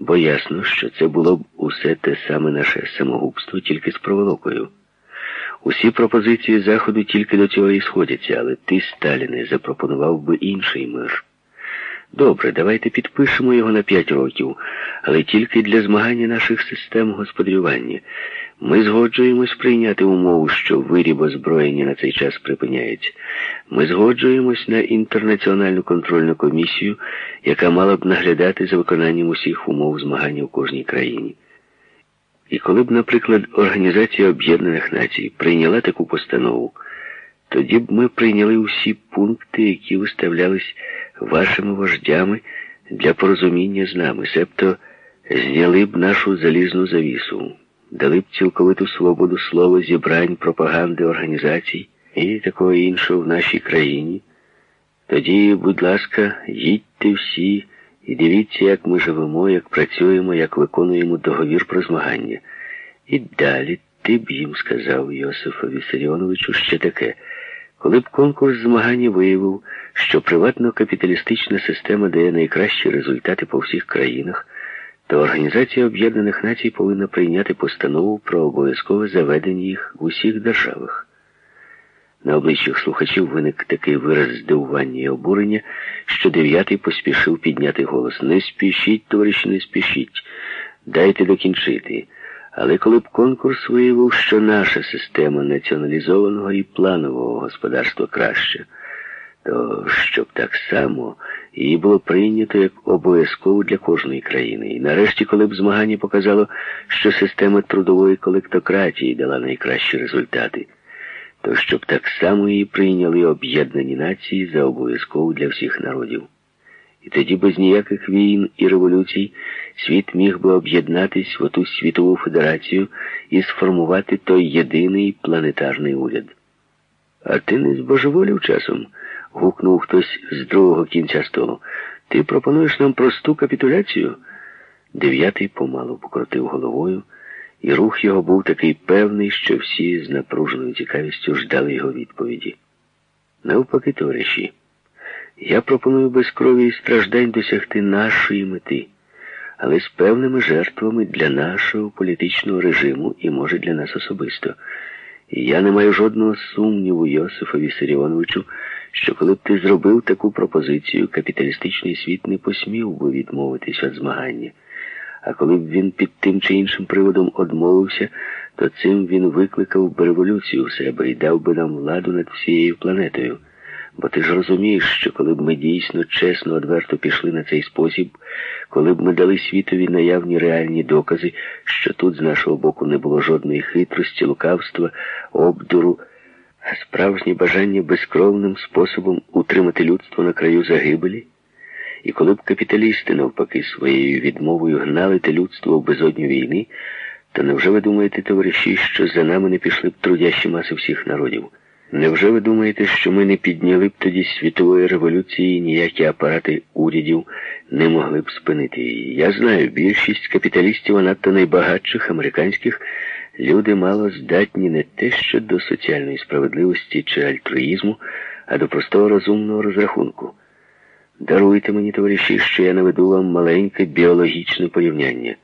Бо ясно, що це було б усе те саме наше самогубство, тільки з проволокою. Усі пропозиції Заходу тільки до цього і сходяться, але ти, Сталіне, запропонував би інший мир. Добре, давайте підпишемо його на п'ять років, але тільки для змагання наших систем господарювання. Ми згоджуємось прийняти умову, що виріб озброєння на цей час припиняється. Ми згоджуємось на інтернаціональну контрольну комісію, яка мала б наглядати за виконанням усіх умов змагання в кожній країні. І коли б, наприклад, Організація Об'єднаних Націй прийняла таку постанову, тоді б ми прийняли усі пункти, які виставлялись вашими вождями для порозуміння з нами, себто зняли б нашу залізну завісу, дали б цілковиту свободу слова, зібрань, пропаганди, організацій і такого іншого в нашій країні. Тоді, будь ласка, їдьте всі і дивіться, як ми живемо, як працюємо, як виконуємо договір про змагання. І далі ти б їм сказав Йосифу Вісаріоновичу ще таке. Коли б конкурс змагання виявив, що приватно-капіталістична система дає найкращі результати по всіх країнах, то Організація Об'єднаних Націй повинна прийняти постанову про обов'язкове заведення їх в усіх державах. На обличчях слухачів виник такий вираз здивування і обурення, що дев'ятий поспішив підняти голос. Не спішіть, товариші, не спішіть, дайте докінчити. Але коли б конкурс виявив, що наша система націоналізованого і планового господарства краща, то щоб так само її було прийнято як обов'язково для кожної країни. І нарешті, коли б змагання показало, що система трудової колектократії дала найкращі результати, то щоб так само її прийняли об'єднані нації за обов'язково для всіх народів. І тоді без ніяких війн і революцій світ міг би об'єднатись в оту світову федерацію і сформувати той єдиний планетарний уряд. А ти не збожеволів часом? Гукнув хтось з другого кінця столу. Ти пропонуєш нам просту капітуляцію? Дев'ятий помалу покрутив головою, і рух його був такий певний, що всі з напруженою цікавістю ждали його відповіді. Навпаки, товариші. Я пропоную без крові і страждань досягти нашої мети, але з певними жертвами для нашого політичного режиму і, може, для нас особисто. І я не маю жодного сумніву, Йосифові Сиріоновичу, що коли б ти зробив таку пропозицію, капіталістичний світ не посмів би відмовитись від змагання. А коли б він під тим чи іншим приводом одмовився, то цим він викликав би революцію в себе і дав би нам владу над всією планетою. Бо ти ж розумієш, що коли б ми дійсно чесно, одверто пішли на цей спосіб, коли б ми дали світові наявні реальні докази, що тут з нашого боку не було жодної хитрості, лукавства, обдуру, справжнє бажання безкровним способом утримати людство на краю загибелі, і коли б капіталісти, навпаки, своєю відмовою гнали те людство в безодню війни, то невже ви думаєте, товариші, що за нами не пішли б трудящі маси всіх народів? Невже ви думаєте, що ми не підняли б тоді світової революції і ніякі апарати урядів не могли б спинити її? Я знаю, більшість капіталістів, а надто найбагатших американських, люди мало здатні не те що до соціальної справедливості чи альтруїзму, а до простого розумного розрахунку. Даруйте мені, товариші, що я наведу вам маленьке біологічне порівняння.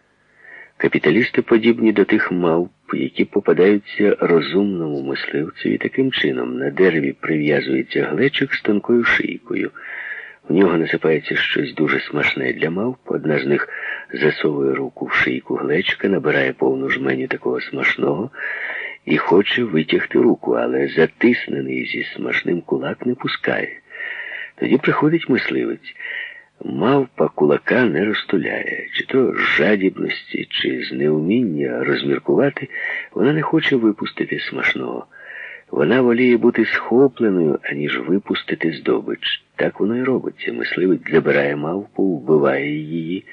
Капіталісти подібні до тих мавп, які попадаються розумному мисливцеві таким чином. На дереві прив'язується глечик з тонкою шийкою. В нього насипається щось дуже смачне для мавп. Одна з них засовує руку в шийку глечка, набирає повну жменю такого смачного і хоче витягти руку, але затиснений зі смачним кулак не пускає. Тоді приходить мисливець. Мавпа кулака не розтуляє, чи то з жадібності, чи з неуміння розміркувати, вона не хоче випустити смачного. Вона воліє бути схопленою, аніж випустити здобич. Так воно і робиться. Мисливець забирає мавпу, вбиває її,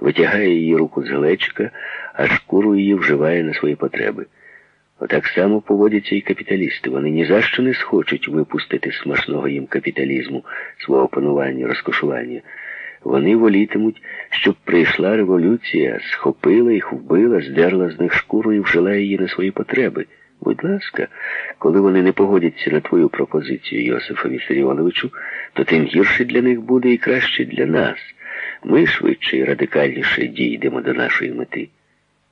витягає її руку з глечка, а шкуру її вживає на свої потреби. Отак само поводяться і капіталісти. Вони ні за що не схочуть випустити смачного їм капіталізму, свого панування, розкошування. Вони волітимуть, щоб прийшла революція, схопила їх, вбила, здерла з них шкуру і вжила її на свої потреби. Будь ласка, коли вони не погодяться на твою пропозицію, Йосифа Вісаріоновичу, то тим гірше для них буде і краще для нас. ми швидше і радикальніше дійдемо до нашої мети.